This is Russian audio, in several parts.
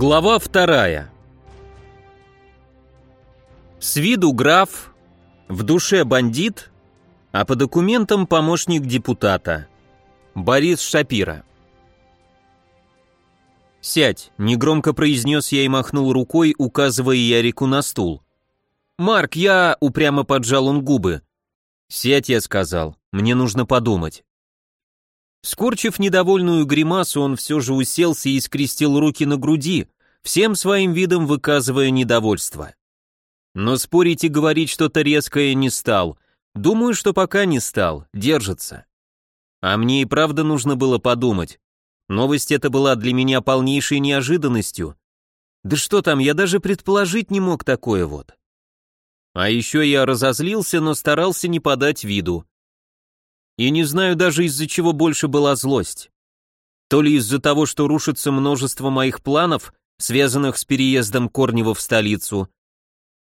Глава вторая. С виду граф, в душе бандит, а по документам помощник депутата. Борис Шапира. «Сядь», — негромко произнес я и махнул рукой, указывая Ярику на стул. «Марк, я...» — упрямо поджал он губы. «Сядь», — я сказал, — «мне нужно подумать». Скорчив недовольную гримасу, он все же уселся и скрестил руки на груди, всем своим видом выказывая недовольство. Но спорить и говорить что-то резкое не стал. Думаю, что пока не стал, держится. А мне и правда нужно было подумать. Новость эта была для меня полнейшей неожиданностью. Да что там, я даже предположить не мог такое вот. А еще я разозлился, но старался не подать виду. И не знаю даже из-за чего больше была злость. То ли из-за того, что рушится множество моих планов, связанных с переездом Корнева в столицу,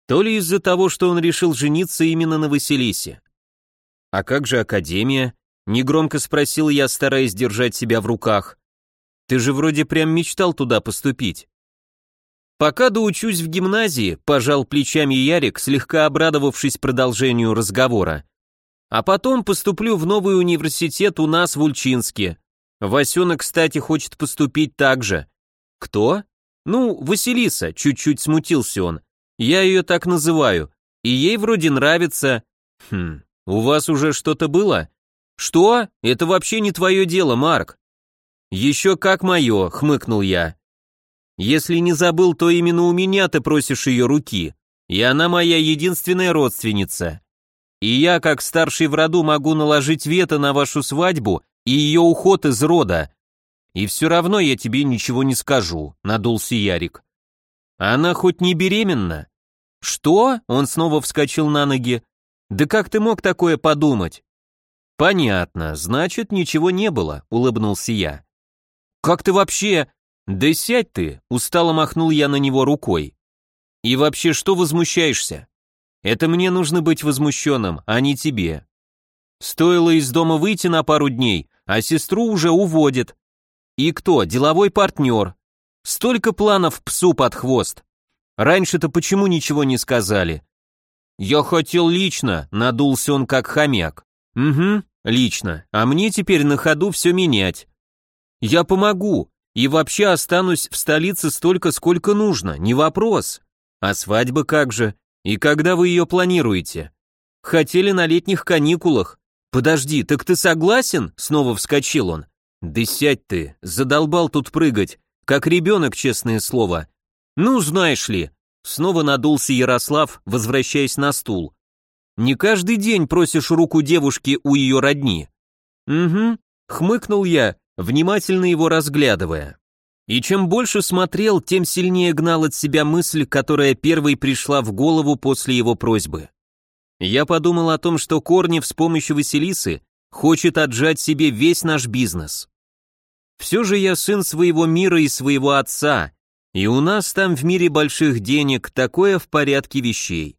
то ли из-за того, что он решил жениться именно на Василисе. «А как же Академия?» — негромко спросил я, стараясь держать себя в руках. «Ты же вроде прям мечтал туда поступить». «Пока доучусь в гимназии», — пожал плечами Ярик, слегка обрадовавшись продолжению разговора. А потом поступлю в новый университет у нас в Ульчинске. Васенок, кстати, хочет поступить так же. Кто? Ну, Василиса, чуть-чуть смутился он. Я ее так называю. И ей вроде нравится. Хм, у вас уже что-то было? Что? Это вообще не твое дело, Марк. Еще как мое, хмыкнул я. Если не забыл, то именно у меня ты просишь ее руки. И она моя единственная родственница. И я, как старший в роду, могу наложить вето на вашу свадьбу и ее уход из рода. И все равно я тебе ничего не скажу, надулся Ярик. Она хоть не беременна? Что? Он снова вскочил на ноги. Да как ты мог такое подумать? Понятно, значит, ничего не было, улыбнулся я. Как ты вообще? Да сядь ты, устало махнул я на него рукой. И вообще, что возмущаешься? Это мне нужно быть возмущенным, а не тебе. Стоило из дома выйти на пару дней, а сестру уже уводят. И кто? Деловой партнер. Столько планов псу под хвост. Раньше-то почему ничего не сказали? Я хотел лично, надулся он как хомяк. Угу, лично. А мне теперь на ходу все менять. Я помогу. И вообще останусь в столице столько, сколько нужно, не вопрос. А свадьба как же? И когда вы ее планируете? Хотели на летних каникулах. Подожди, так ты согласен? Снова вскочил он. Да сядь ты, задолбал тут прыгать, как ребенок, честное слово. Ну, знаешь ли. Снова надулся Ярослав, возвращаясь на стул. Не каждый день просишь руку девушки у ее родни. Угу, хмыкнул я, внимательно его разглядывая. И чем больше смотрел, тем сильнее гнал от себя мысль, которая первой пришла в голову после его просьбы. Я подумал о том, что Корнев с помощью Василисы хочет отжать себе весь наш бизнес. Все же я сын своего мира и своего отца, и у нас там в мире больших денег такое в порядке вещей.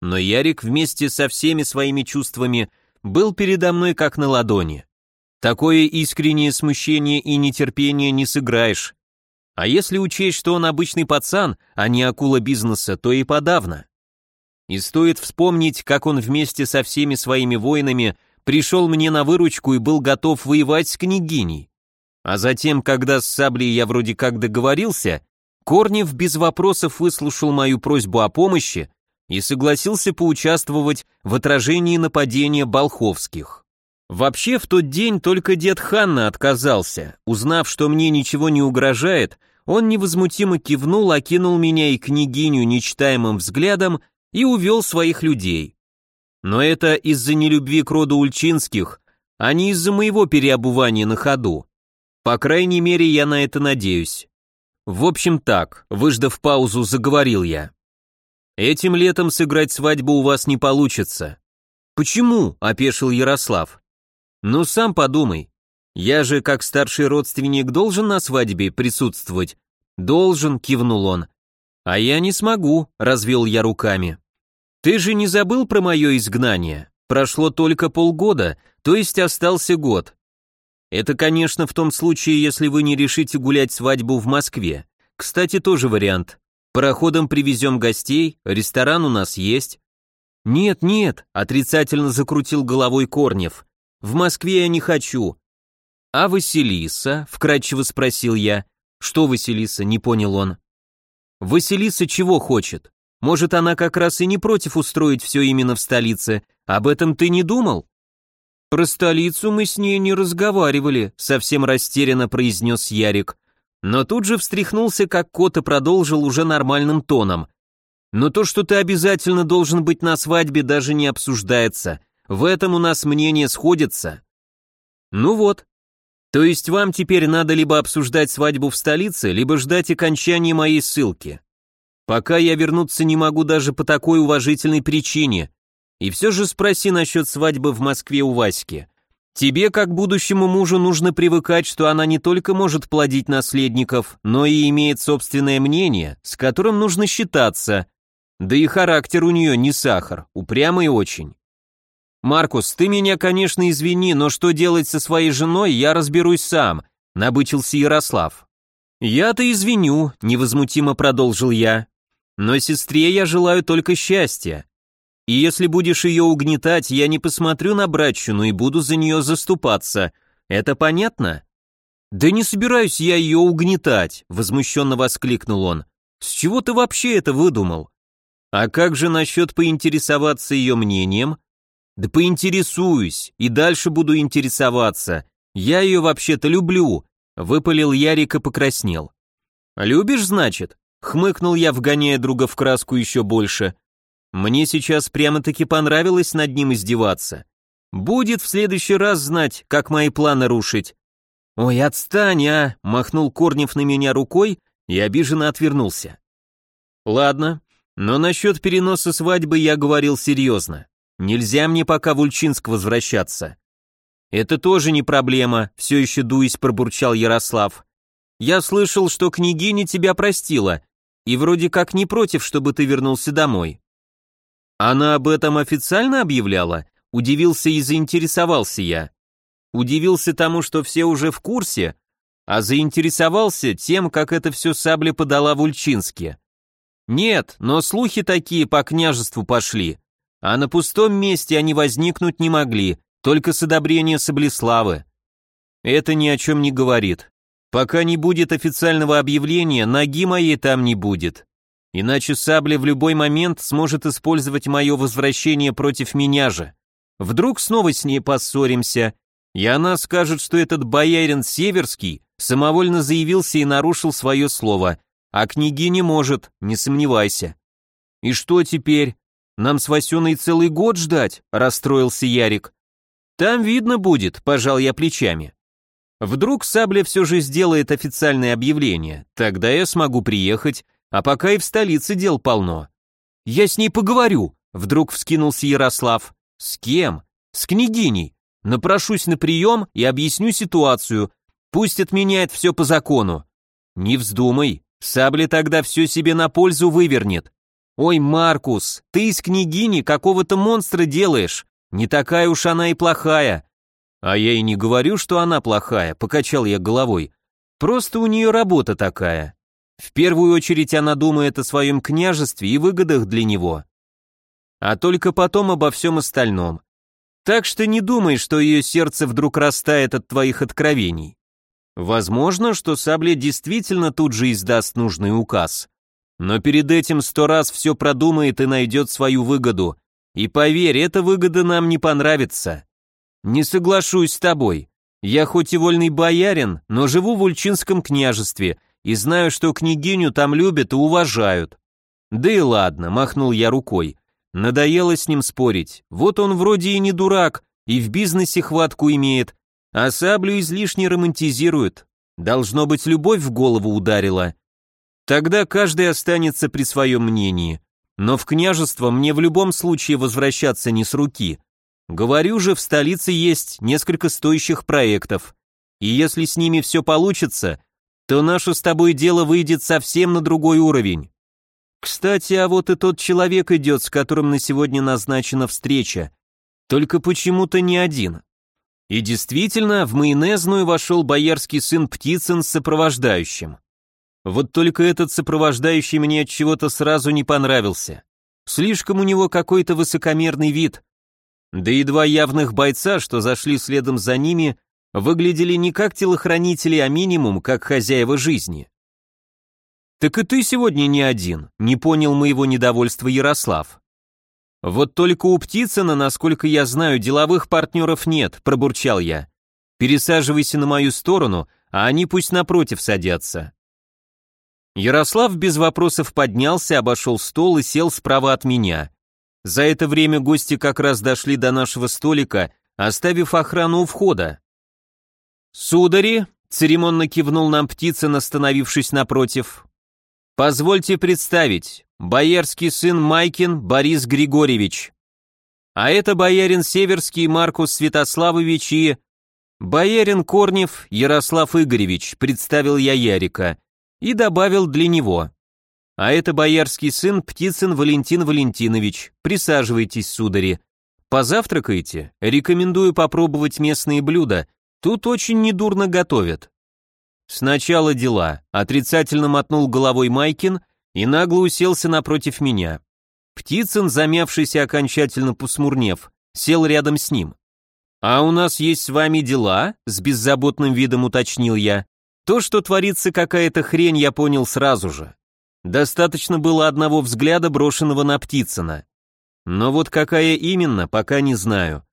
Но Ярик вместе со всеми своими чувствами был передо мной как на ладони. Такое искреннее смущение и нетерпение не сыграешь. А если учесть, что он обычный пацан, а не акула бизнеса, то и подавно. И стоит вспомнить, как он вместе со всеми своими воинами пришел мне на выручку и был готов воевать с княгиней. А затем, когда с саблей я вроде как договорился, Корнев без вопросов выслушал мою просьбу о помощи и согласился поучаствовать в отражении нападения Болховских. Вообще, в тот день только дед Ханна отказался. Узнав, что мне ничего не угрожает, он невозмутимо кивнул, окинул меня и княгиню нечитаемым взглядом и увел своих людей. Но это из-за нелюбви к роду Ульчинских, а не из-за моего переобувания на ходу. По крайней мере, я на это надеюсь. В общем так, выждав паузу, заговорил я. Этим летом сыграть свадьбу у вас не получится. Почему? опешил Ярослав. Ну сам подумай. Я же, как старший родственник, должен на свадьбе присутствовать. Должен, кивнул он. А я не смогу, развел я руками. Ты же не забыл про мое изгнание? Прошло только полгода, то есть остался год. Это, конечно, в том случае, если вы не решите гулять свадьбу в Москве. Кстати, тоже вариант. Пароходом привезем гостей, ресторан у нас есть. Нет, нет, отрицательно закрутил головой Корнев. В Москве я не хочу. А Василиса? Вкратчиво спросил я. Что Василиса? Не понял он. Василиса чего хочет? Может, она как раз и не против устроить все именно в столице. Об этом ты не думал? Про столицу мы с ней не разговаривали, совсем растерянно произнес Ярик. Но тут же встряхнулся, как кот, и продолжил уже нормальным тоном. Но то, что ты обязательно должен быть на свадьбе, даже не обсуждается. В этом у нас мнения сходятся. Ну вот. То есть вам теперь надо либо обсуждать свадьбу в столице, либо ждать окончания моей ссылки. Пока я вернуться не могу даже по такой уважительной причине. И все же спроси насчет свадьбы в Москве у Васьки. Тебе, как будущему мужу, нужно привыкать, что она не только может плодить наследников, но и имеет собственное мнение, с которым нужно считаться. Да и характер у нее не сахар, упрямый очень. «Маркус, ты меня, конечно, извини, но что делать со своей женой, я разберусь сам», — набычился Ярослав. «Я-то извиню», — невозмутимо продолжил я. Но сестре я желаю только счастья. И если будешь ее угнетать, я не посмотрю на братчину и буду за нее заступаться. Это понятно? Да не собираюсь я ее угнетать, возмущенно воскликнул он. С чего ты вообще это выдумал? А как же насчет поинтересоваться ее мнением? Да поинтересуюсь, и дальше буду интересоваться. Я ее вообще-то люблю, выпалил Ярик и покраснел. Любишь, значит? Хмыкнул я, вгоняя друга в краску еще больше. Мне сейчас прямо-таки понравилось над ним издеваться. Будет в следующий раз знать, как мои планы рушить. «Ой, отстань, а!» — махнул Корнев на меня рукой и обиженно отвернулся. «Ладно, но насчет переноса свадьбы я говорил серьезно. Нельзя мне пока в Ульчинск возвращаться». «Это тоже не проблема», — все еще дуясь пробурчал Ярослав. «Я слышал, что княгиня тебя простила, и вроде как не против, чтобы ты вернулся домой. Она об этом официально объявляла? Удивился и заинтересовался я. Удивился тому, что все уже в курсе, а заинтересовался тем, как это все сабля подала в Ульчинске. Нет, но слухи такие по княжеству пошли, а на пустом месте они возникнуть не могли, только с одобрения Саблеславы. Это ни о чем не говорит. Пока не будет официального объявления, ноги моей там не будет. Иначе Сабля в любой момент сможет использовать мое возвращение против меня же. Вдруг снова с ней поссоримся, и она скажет, что этот боярин Северский самовольно заявился и нарушил свое слово, а книги не может, не сомневайся. И что теперь? Нам с Васеной целый год ждать, расстроился Ярик. Там видно будет, пожал я плечами. Вдруг Сабля все же сделает официальное объявление, тогда я смогу приехать, а пока и в столице дел полно. Я с ней поговорю, вдруг вскинулся Ярослав. С кем? С княгиней. Напрошусь на прием и объясню ситуацию. Пусть отменяет все по закону. Не вздумай, Сабля тогда все себе на пользу вывернет. Ой, Маркус, ты из княгини какого-то монстра делаешь. Не такая уж она и плохая. А я и не говорю, что она плохая, покачал я головой. Просто у нее работа такая. В первую очередь она думает о своем княжестве и выгодах для него. А только потом обо всем остальном. Так что не думай, что ее сердце вдруг растает от твоих откровений. Возможно, что Сабля действительно тут же издаст нужный указ. Но перед этим сто раз все продумает и найдет свою выгоду. И поверь, эта выгода нам не понравится. «Не соглашусь с тобой. Я хоть и вольный боярин, но живу в Ульчинском княжестве и знаю, что княгиню там любят и уважают». «Да и ладно», — махнул я рукой. Надоело с ним спорить. Вот он вроде и не дурак, и в бизнесе хватку имеет, а саблю излишне романтизирует. Должно быть, любовь в голову ударила. Тогда каждый останется при своем мнении. Но в княжество мне в любом случае возвращаться не с руки. Говорю же, в столице есть несколько стоящих проектов. И если с ними все получится, то наше с тобой дело выйдет совсем на другой уровень. Кстати, а вот и тот человек идет, с которым на сегодня назначена встреча. Только почему-то не один. И действительно, в майонезную вошел боярский сын Птицын с сопровождающим. Вот только этот сопровождающий мне от чего-то сразу не понравился. Слишком у него какой-то высокомерный вид. Да и два явных бойца, что зашли следом за ними, выглядели не как телохранители, а минимум как хозяева жизни. «Так и ты сегодня не один», — не понял моего недовольства Ярослав. «Вот только у Птицына, насколько я знаю, деловых партнеров нет», — пробурчал я. «Пересаживайся на мою сторону, а они пусть напротив садятся». Ярослав без вопросов поднялся, обошел стол и сел справа от меня. За это время гости как раз дошли до нашего столика, оставив охрану у входа. «Судари», — церемонно кивнул нам Птицын, остановившись напротив, — «позвольте представить, боярский сын Майкин Борис Григорьевич. А это боярин Северский Маркус Святославович и...» «Боярин Корнев Ярослав Игоревич», — представил я Ярика и добавил для него. А это боярский сын Птицын Валентин Валентинович. Присаживайтесь, судари. Позавтракайте. Рекомендую попробовать местные блюда. Тут очень недурно готовят. Сначала дела. Отрицательно мотнул головой Майкин и нагло уселся напротив меня. Птицын, замявшийся окончательно посмурнев, сел рядом с ним. «А у нас есть с вами дела?» — с беззаботным видом уточнил я. То, что творится какая-то хрень, я понял сразу же. Достаточно было одного взгляда, брошенного на Птицына. Но вот какая именно, пока не знаю.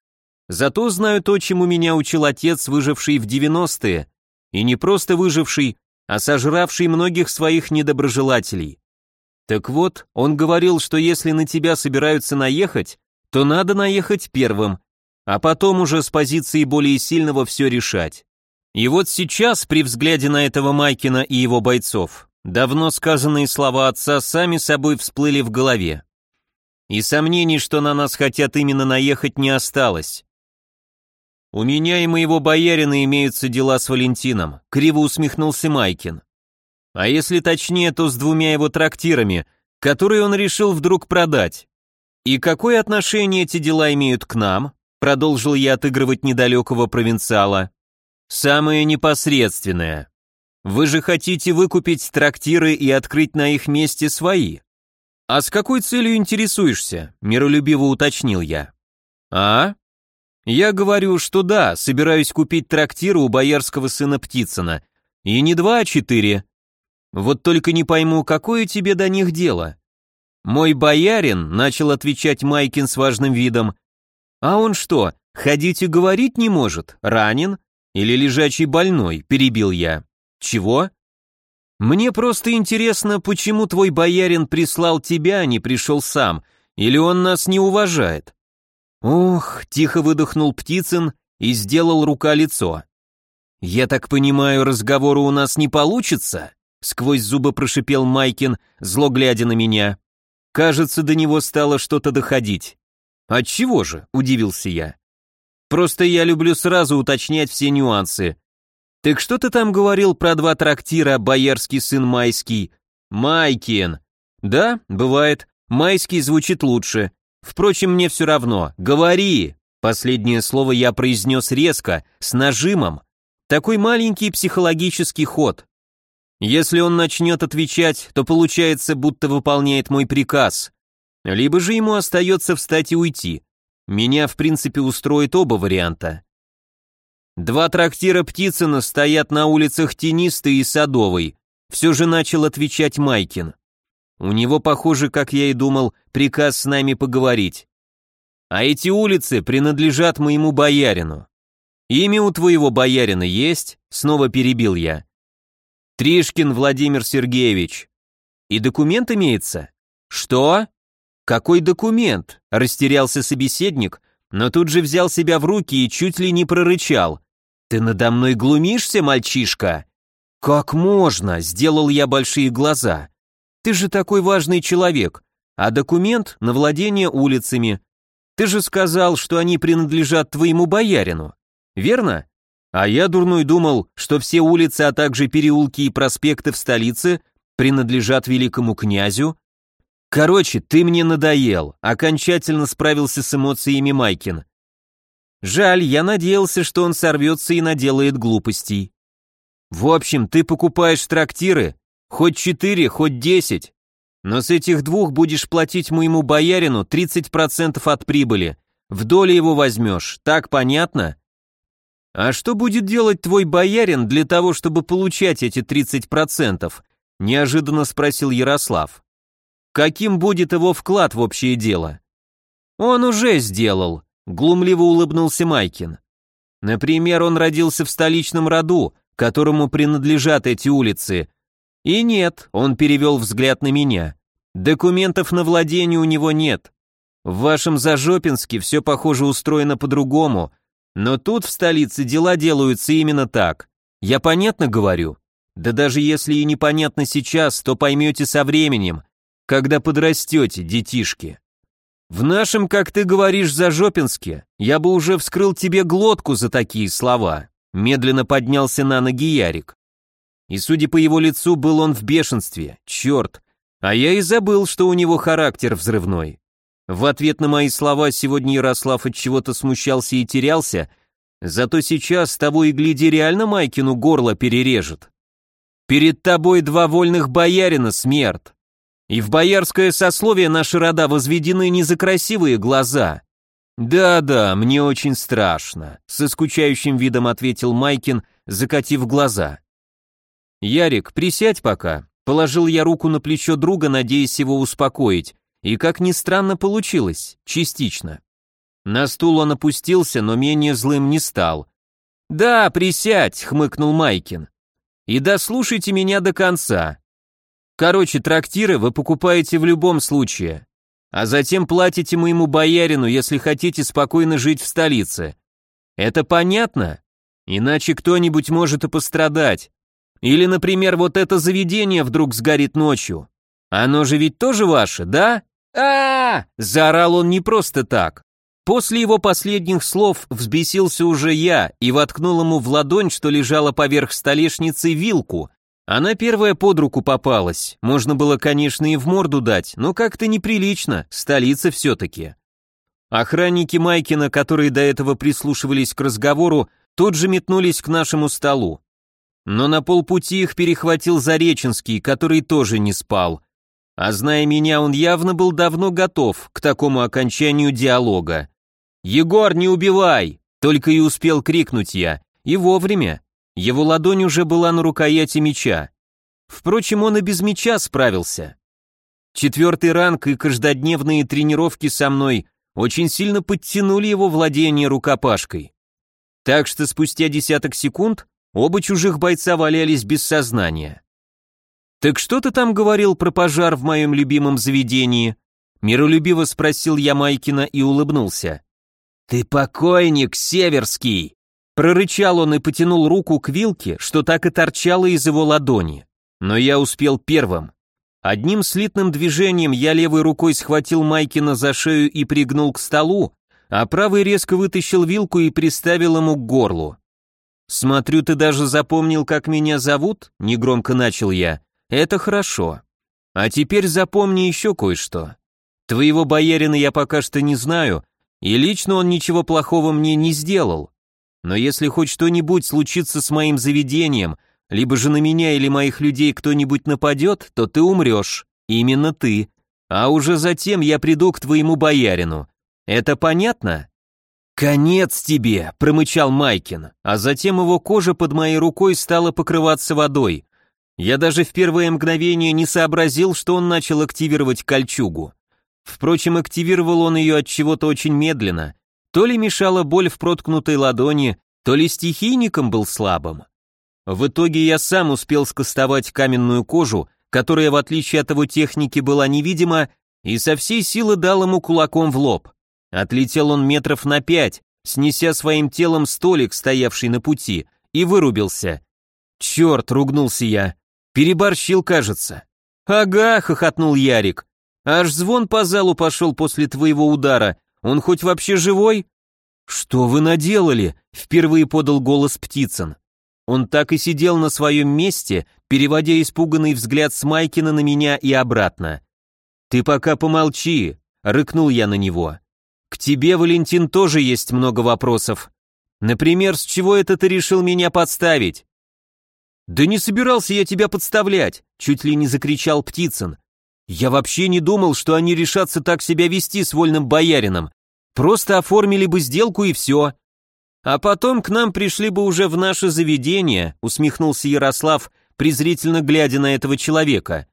Зато знаю то, чему меня учил отец, выживший в 90-е, и не просто выживший, а сожравший многих своих недоброжелателей. Так вот, он говорил, что если на тебя собираются наехать, то надо наехать первым, а потом уже с позиции более сильного все решать. И вот сейчас, при взгляде на этого Майкина и его бойцов, давно сказанные слова отца сами собой всплыли в голове. И сомнений, что на нас хотят именно наехать, не осталось. «У меня и моего боярина имеются дела с Валентином», — криво усмехнулся Майкин. «А если точнее, то с двумя его трактирами, которые он решил вдруг продать. И какое отношение эти дела имеют к нам?» — продолжил я отыгрывать недалекого провинциала. Самое непосредственное. Вы же хотите выкупить трактиры и открыть на их месте свои. А с какой целью интересуешься? Миролюбиво уточнил я. А? Я говорю, что да, собираюсь купить трактиры у боярского сына Птицына. И не два, а четыре. Вот только не пойму, какое тебе до них дело. Мой боярин, начал отвечать Майкин с важным видом. А он что, ходить и говорить не может? Ранен? Или лежачий больной, перебил я. Чего? Мне просто интересно, почему твой боярин прислал тебя, а не пришел сам, или он нас не уважает? Ох, тихо выдохнул Птицын и сделал рука лицо. Я так понимаю, разговора у нас не получится? Сквозь зубы прошипел Майкин, зло глядя на меня. Кажется, до него стало что-то доходить. Отчего же? удивился я. Просто я люблю сразу уточнять все нюансы. Так что ты там говорил про два трактира, боярский сын Майский? Майкин. Да, бывает. Майский звучит лучше. Впрочем, мне все равно. Говори. Последнее слово я произнес резко, с нажимом. Такой маленький психологический ход. Если он начнет отвечать, то получается, будто выполняет мой приказ. Либо же ему остается встать и уйти. Меня, в принципе, устроит оба варианта. Два трактира Птицына стоят на улицах Тенистой и Садовой. Все же начал отвечать Майкин. У него, похоже, как я и думал, приказ с нами поговорить. А эти улицы принадлежат моему боярину. Имя у твоего боярина есть? Снова перебил я. Тришкин Владимир Сергеевич. И документ имеется? Что? «Какой документ?» – растерялся собеседник, но тут же взял себя в руки и чуть ли не прорычал. «Ты надо мной глумишься, мальчишка?» «Как можно?» – сделал я большие глаза. «Ты же такой важный человек, а документ на владение улицами. Ты же сказал, что они принадлежат твоему боярину, верно?» А я, дурной, думал, что все улицы, а также переулки и проспекты в столице принадлежат великому князю, Короче, ты мне надоел, окончательно справился с эмоциями Майкин. Жаль, я надеялся, что он сорвется и наделает глупостей. В общем, ты покупаешь трактиры, Хоть четыре, хоть десять. Но с этих двух будешь платить моему боярину 30% от прибыли. В доле его возьмешь, так понятно? А что будет делать твой боярин для того, чтобы получать эти 30%? Неожиданно спросил Ярослав. Каким будет его вклад в общее дело? Он уже сделал, глумливо улыбнулся Майкин. Например, он родился в столичном роду, которому принадлежат эти улицы. И нет, он перевел взгляд на меня. Документов на владение у него нет. В вашем Зажопинске все, похоже, устроено по-другому, но тут в столице дела делаются именно так. Я понятно говорю? Да даже если и непонятно сейчас, то поймете со временем, когда подрастете, детишки. В нашем, как ты говоришь, Зажопинске, я бы уже вскрыл тебе глотку за такие слова. Медленно поднялся на ноги Ярик. И судя по его лицу, был он в бешенстве. Черт, а я и забыл, что у него характер взрывной. В ответ на мои слова сегодня Ярослав от чего-то смущался и терялся, зато сейчас того и гляди реально Майкину горло перережет. Перед тобой два вольных боярина, смерть. И в боярское сословие наши рода возведены не за красивые глаза. Да-да, мне очень страшно, со скучающим видом ответил Майкин, закатив глаза. Ярик, присядь пока, Положил я руку на плечо друга, надеясь его успокоить, и, как ни странно, получилось, частично. На стул он опустился, но менее злым не стал. «Да, присядь», — хмыкнул Майкин. «И дослушайте меня до конца. Короче, трактиры вы покупаете в любом случае, а затем платите моему боярину, если хотите спокойно жить в столице. Это понятно? Иначе кто-нибудь может и пострадать. Или, например, вот это заведение вдруг сгорит ночью. Оно же ведь тоже ваше, да? А, -а, -а Заорал он не просто так. После его последних слов взбесился уже я и воткнул ему в ладонь, что лежала поверх столешницы, вилку. Она первая под руку попалась. Можно было, конечно, и в морду дать, но как-то неприлично, столица все-таки. Охранники Майкина, которые до этого прислушивались к разговору, тут же метнулись к нашему столу. Но на полпути их перехватил Зареченский, который тоже не спал. А зная меня, он явно был давно готов к такому окончанию диалога. «Егор, не убивай!» Только и успел крикнуть я. И вовремя. Его ладонь уже была на рукояти меча. Впрочем, он и без меча справился. Четвертый ранг и каждодневные тренировки со мной очень сильно подтянули его владение рукопашкой. Так что спустя десяток секунд Оба чужих бойца валялись без сознания. «Так что ты там говорил про пожар в моем любимом заведении?» Миролюбиво спросил я Майкина и улыбнулся. «Ты покойник, Северский!» Прорычал он и потянул руку к вилке, что так и торчало из его ладони. Но я успел первым. Одним слитным движением я левой рукой схватил Майкина за шею и пригнул к столу, а правый резко вытащил вилку и приставил ему к горлу. «Смотрю, ты даже запомнил, как меня зовут?» — негромко начал я. «Это хорошо. А теперь запомни еще кое-что. Твоего боярина я пока что не знаю, и лично он ничего плохого мне не сделал. Но если хоть что-нибудь случится с моим заведением, либо же на меня или моих людей кто-нибудь нападет, то ты умрешь. Именно ты. А уже затем я приду к твоему боярину. Это понятно?» «Конец тебе!» – промычал Майкин, а затем его кожа под моей рукой стала покрываться водой. Я даже в первое мгновение не сообразил, что он начал активировать кольчугу. Впрочем, активировал он ее от чего-то очень медленно. То ли мешала боль в проткнутой ладони, то ли стихийником был слабым. В итоге я сам успел скостовать каменную кожу, которая, в отличие от его техники, была невидима, и со всей силы дал ему кулаком в лоб. Отлетел он метров на пять, снеся своим телом столик, стоявший на пути, и вырубился. «Черт!» — ругнулся я. «Переборщил, кажется». «Ага!» — хохотнул Ярик. «Аж звон по залу пошел после твоего удара. Он хоть вообще живой?» «Что вы наделали?» — впервые подал голос Птицын. Он так и сидел на своем месте, переводя испуганный взгляд с Майкина на меня и обратно. «Ты пока помолчи», — рыкнул я на него. К тебе, Валентин, тоже есть много вопросов. Например, с чего это ты решил меня подставить? «Да не собирался я тебя подставлять!» — чуть ли не закричал Птицын. «Я вообще не думал, что они решатся так себя вести с вольным боярином. Просто оформили бы сделку и все. А потом к нам пришли бы уже в наше заведение», — усмехнулся Ярослав, презрительно глядя на этого человека.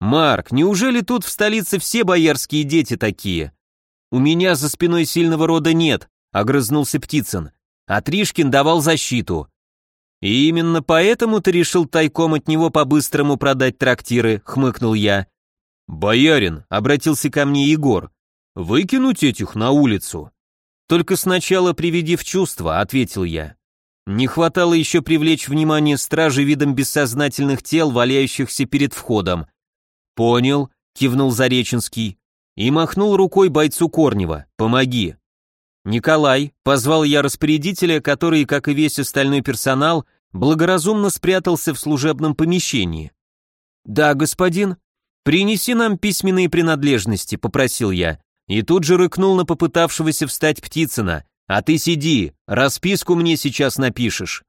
«Марк, неужели тут в столице все боярские дети такие?» «У меня за спиной сильного рода нет», — огрызнулся Птицын. «А Тришкин давал защиту. «И именно поэтому ты решил тайком от него по-быстрому продать трактиры», — хмыкнул я. «Боярин», — обратился ко мне Егор, — «выкинуть этих на улицу». «Только сначала приведи в чувство», — ответил я. Не хватало еще привлечь внимание стражи видом бессознательных тел, валяющихся перед входом. «Понял», — кивнул Зареченский и махнул рукой бойцу Корнева. «Помоги». «Николай», — позвал я распорядителя, который, как и весь остальной персонал, благоразумно спрятался в служебном помещении. «Да, господин. Принеси нам письменные принадлежности», — попросил я, и тут же рыкнул на попытавшегося встать Птицына. «А ты сиди, расписку мне сейчас напишешь».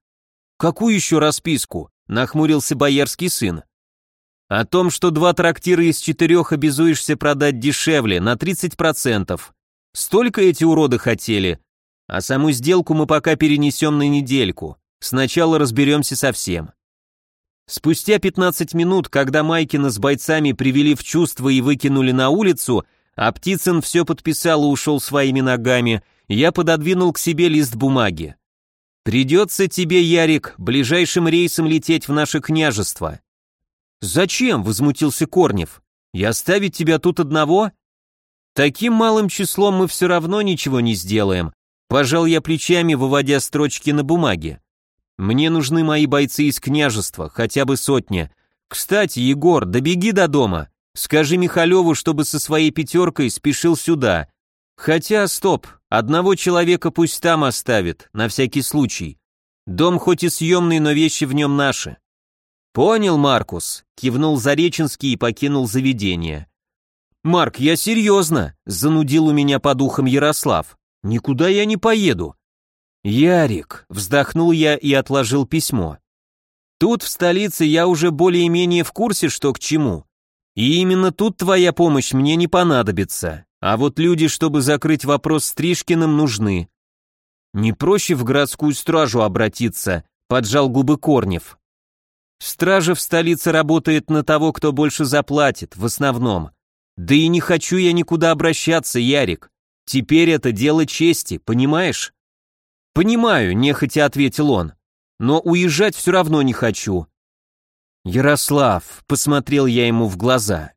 «Какую еще расписку?» — нахмурился боярский сын. «О том, что два трактира из четырех обязуешься продать дешевле, на 30%. Столько эти уроды хотели. А саму сделку мы пока перенесем на недельку. Сначала разберемся со всем. Спустя 15 минут, когда Майкина с бойцами привели в чувство и выкинули на улицу, а Птицын все подписал и ушел своими ногами, я пододвинул к себе лист бумаги. «Придется тебе, Ярик, ближайшим рейсом лететь в наше княжество». «Зачем?» — возмутился Корнев. «И оставить тебя тут одного?» Таким малым числом мы все равно ничего не сделаем. Пожал я плечами, выводя строчки на бумаге. Мне нужны мои бойцы из княжества, хотя бы сотня. Кстати, Егор, добеги до дома. Скажи Михалеву, чтобы со своей пятеркой спешил сюда. Хотя, стоп, одного человека пусть там оставит, на всякий случай. Дом хоть и съемный, но вещи в нем наши. Понял, Маркус, кивнул Зареченский и покинул заведение. «Марк, я серьезно», — занудил у меня по духам Ярослав. «Никуда я не поеду». «Ярик», — вздохнул я и отложил письмо. «Тут, в столице, я уже более-менее в курсе, что к чему. И именно тут твоя помощь мне не понадобится. А вот люди, чтобы закрыть вопрос с Тришкиным, нужны. Не проще в городскую стражу обратиться, поджал губы Корнев. Стража в столице работает на того, кто больше заплатит, в основном. Да и не хочу я никуда обращаться, Ярик. Теперь это дело чести, понимаешь? Понимаю, нехотя ответил он. Но уезжать все равно не хочу. Ярослав, посмотрел я ему в глаза.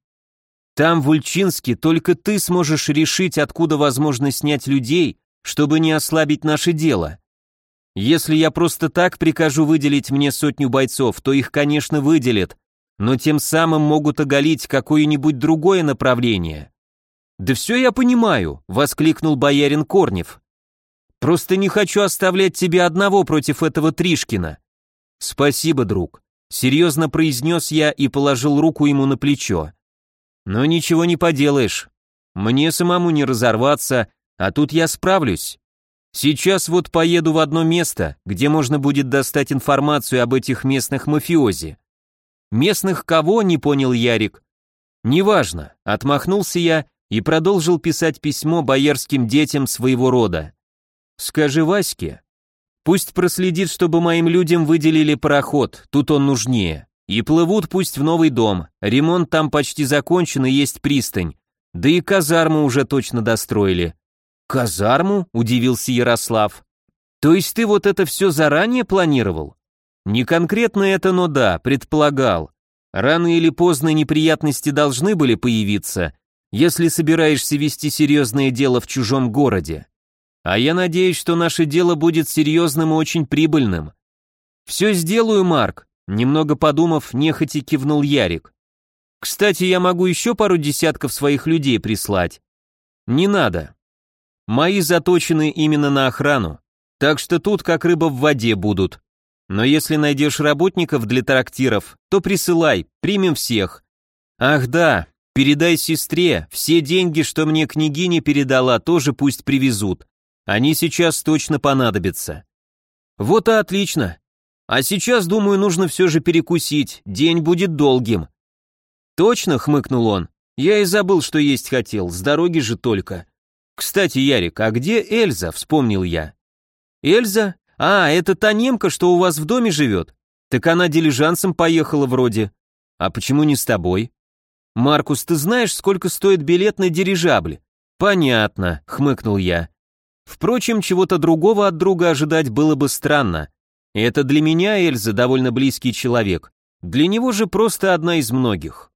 Там, в Ульчинске, только ты сможешь решить, откуда возможно снять людей, чтобы не ослабить наше дело. Если я просто так прикажу выделить мне сотню бойцов, то их, конечно, выделят, но тем самым могут оголить какое-нибудь другое направление. «Да все я понимаю», — воскликнул боярин Корнев. «Просто не хочу оставлять тебя одного против этого Тришкина». «Спасибо, друг», — серьезно произнес я и положил руку ему на плечо. «Но ничего не поделаешь. Мне самому не разорваться, а тут я справлюсь. Сейчас вот поеду в одно место, где можно будет достать информацию об этих местных мафиози. Местных кого, не понял Ярик. Неважно, отмахнулся я и продолжил писать письмо боярским детям своего рода. Скажи Ваське, пусть проследит, чтобы моим людям выделили пароход, тут он нужнее. И плывут пусть в новый дом, ремонт там почти закончен и есть пристань. Да и казарму уже точно достроили. Казарму? Удивился Ярослав. То есть ты вот это все заранее планировал? Не конкретно это, но да, предполагал. Рано или поздно неприятности должны были появиться, если собираешься вести серьезное дело в чужом городе. А я надеюсь, что наше дело будет серьезным и очень прибыльным. Все сделаю, Марк, немного подумав, нехотя кивнул Ярик. Кстати, я могу еще пару десятков своих людей прислать. Не надо. Мои заточены именно на охрану, так что тут как рыба в воде будут. Но если найдешь работников для трактиров, то присылай, примем всех. Ах да, передай сестре, все деньги, что мне княгиня передала, тоже пусть привезут. Они сейчас точно понадобятся. Вот и отлично. А сейчас, думаю, нужно все же перекусить, день будет долгим». «Точно?» — хмыкнул он. «Я и забыл, что есть хотел, с дороги же только». «Кстати, Ярик, а где Эльза?» — вспомнил я. «Эльза? А, это та немка, что у вас в доме живет? Так она дилижансом поехала вроде. А почему не с тобой?» «Маркус, ты знаешь, сколько стоит билет на дирижабль?» «Понятно», — хмыкнул я. Впрочем, чего-то другого от друга ожидать было бы странно. Это для меня Эльза довольно близкий человек. Для него же просто одна из многих.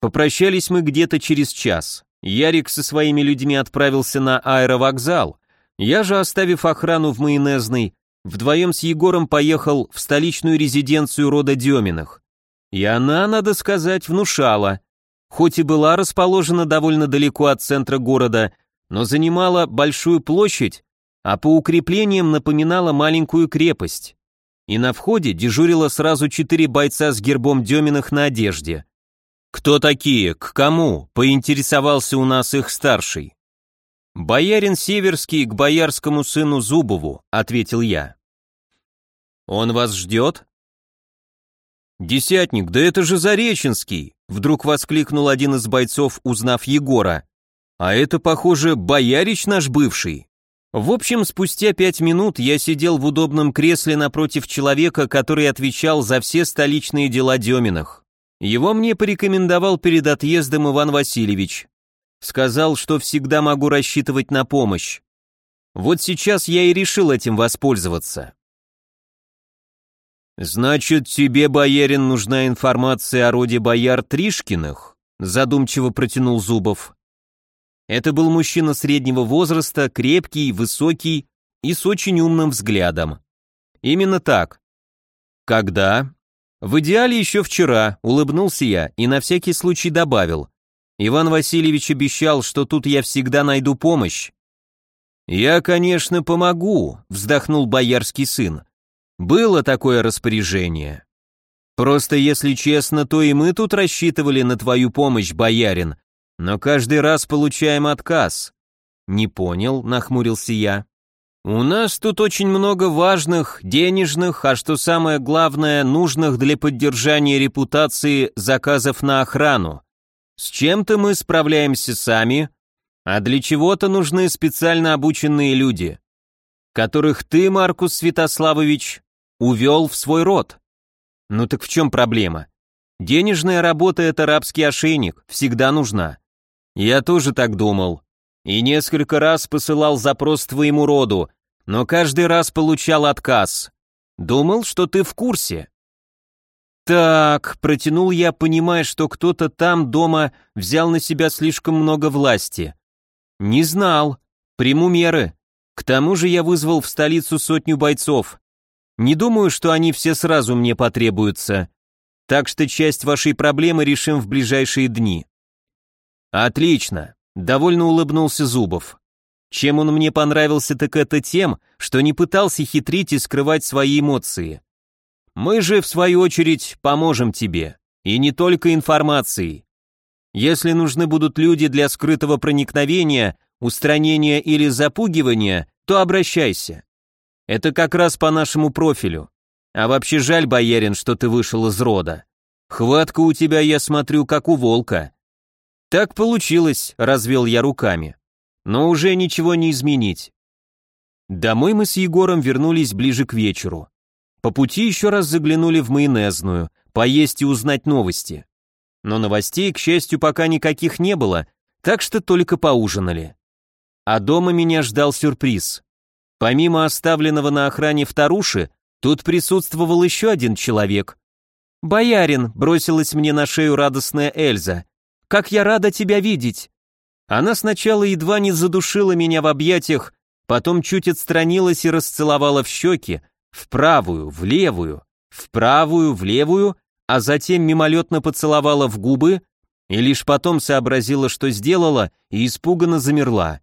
Попрощались мы где-то через час. Ярик со своими людьми отправился на аэровокзал. Я же, оставив охрану в майонезной, вдвоем с Егором поехал в столичную резиденцию рода Деминых. И она, надо сказать, внушала. Хоть и была расположена довольно далеко от центра города, но занимала большую площадь, а по укреплениям напоминала маленькую крепость. И на входе дежурило сразу четыре бойца с гербом Деминых на одежде. «Кто такие? К кому?» — поинтересовался у нас их старший. «Боярин Северский к боярскому сыну Зубову», — ответил я. «Он вас ждет?» «Десятник, да это же Зареченский!» — вдруг воскликнул один из бойцов, узнав Егора. «А это, похоже, боярич наш бывший». В общем, спустя пять минут я сидел в удобном кресле напротив человека, который отвечал за все столичные дела Деминах. Его мне порекомендовал перед отъездом Иван Васильевич. Сказал, что всегда могу рассчитывать на помощь. Вот сейчас я и решил этим воспользоваться. «Значит, тебе, боярин, нужна информация о роде бояр Тришкиных?» задумчиво протянул Зубов. Это был мужчина среднего возраста, крепкий, высокий и с очень умным взглядом. Именно так. Когда? В идеале еще вчера, улыбнулся я и на всякий случай добавил. Иван Васильевич обещал, что тут я всегда найду помощь. «Я, конечно, помогу», — вздохнул боярский сын. Было такое распоряжение. Просто, если честно, то и мы тут рассчитывали на твою помощь, боярин, но каждый раз получаем отказ. Не понял, нахмурился я. У нас тут очень много важных, денежных, а что самое главное, нужных для поддержания репутации заказов на охрану. С чем-то мы справляемся сами, а для чего-то нужны специально обученные люди, которых ты, Маркус Святославович, увел в свой род. Ну так в чем проблема? Денежная работа — это рабский ошейник, всегда нужна. Я тоже так думал. И несколько раз посылал запрос твоему роду, но каждый раз получал отказ. Думал, что ты в курсе. Так, протянул я, понимая, что кто-то там дома взял на себя слишком много власти. Не знал. Приму меры. К тому же я вызвал в столицу сотню бойцов. Не думаю, что они все сразу мне потребуются. Так что часть вашей проблемы решим в ближайшие дни. Отлично, довольно улыбнулся Зубов. Чем он мне понравился, так это тем, что не пытался хитрить и скрывать свои эмоции. Мы же, в свою очередь, поможем тебе. И не только информацией. Если нужны будут люди для скрытого проникновения, устранения или запугивания, то обращайся. Это как раз по нашему профилю. А вообще жаль, боярин, что ты вышел из рода. Хватка у тебя, я смотрю, как у волка. Так получилось, развел я руками. Но уже ничего не изменить. Домой мы с Егором вернулись ближе к вечеру. По пути еще раз заглянули в майонезную, поесть и узнать новости. Но новостей, к счастью, пока никаких не было, так что только поужинали. А дома меня ждал сюрприз. Помимо оставленного на охране вторуши, тут присутствовал еще один человек. «Боярин», — бросилась мне на шею радостная Эльза, — «как я рада тебя видеть!» Она сначала едва не задушила меня в объятиях, потом чуть отстранилась и расцеловала в щеки, в правую, в левую, в правую, в левую, а затем мимолетно поцеловала в губы и лишь потом сообразила, что сделала, и испуганно замерла.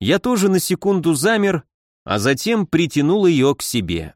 Я тоже на секунду замер, а затем притянул ее к себе.